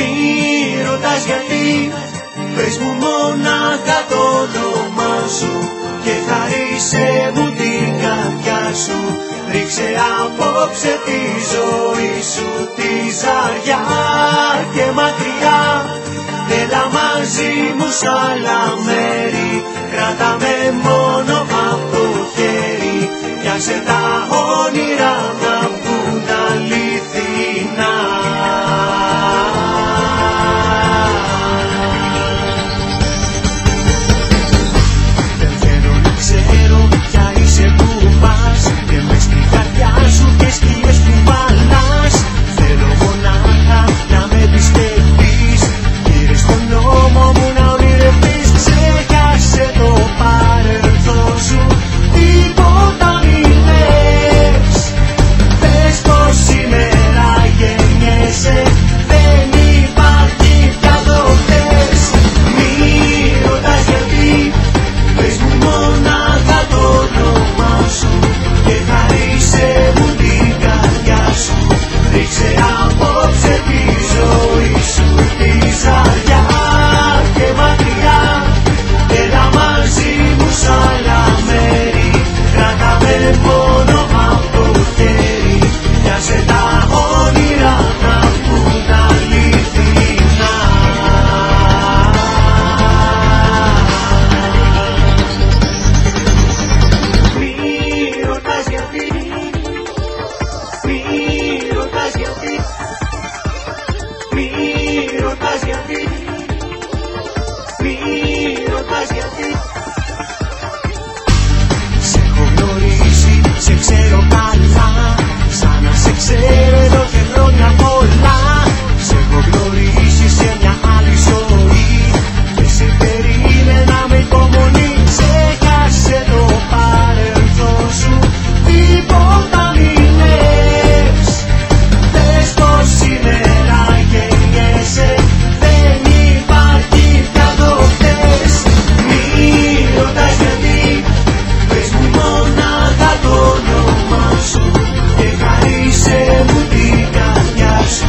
Μη ρωτάς γιατί. Πες μου μόναχα το όνομά σου Και χαρίσε μου την καρδιά σου. Ρίξε απόψε τη ζωή σου Τη ζαριά και μακριά. Έλα μαζί μου σ' άλλα μέρη Κράτα με μόνο από το χέρι. Πιάσε τα όνειρα να que cero Δείξε μου την καρδιά σου,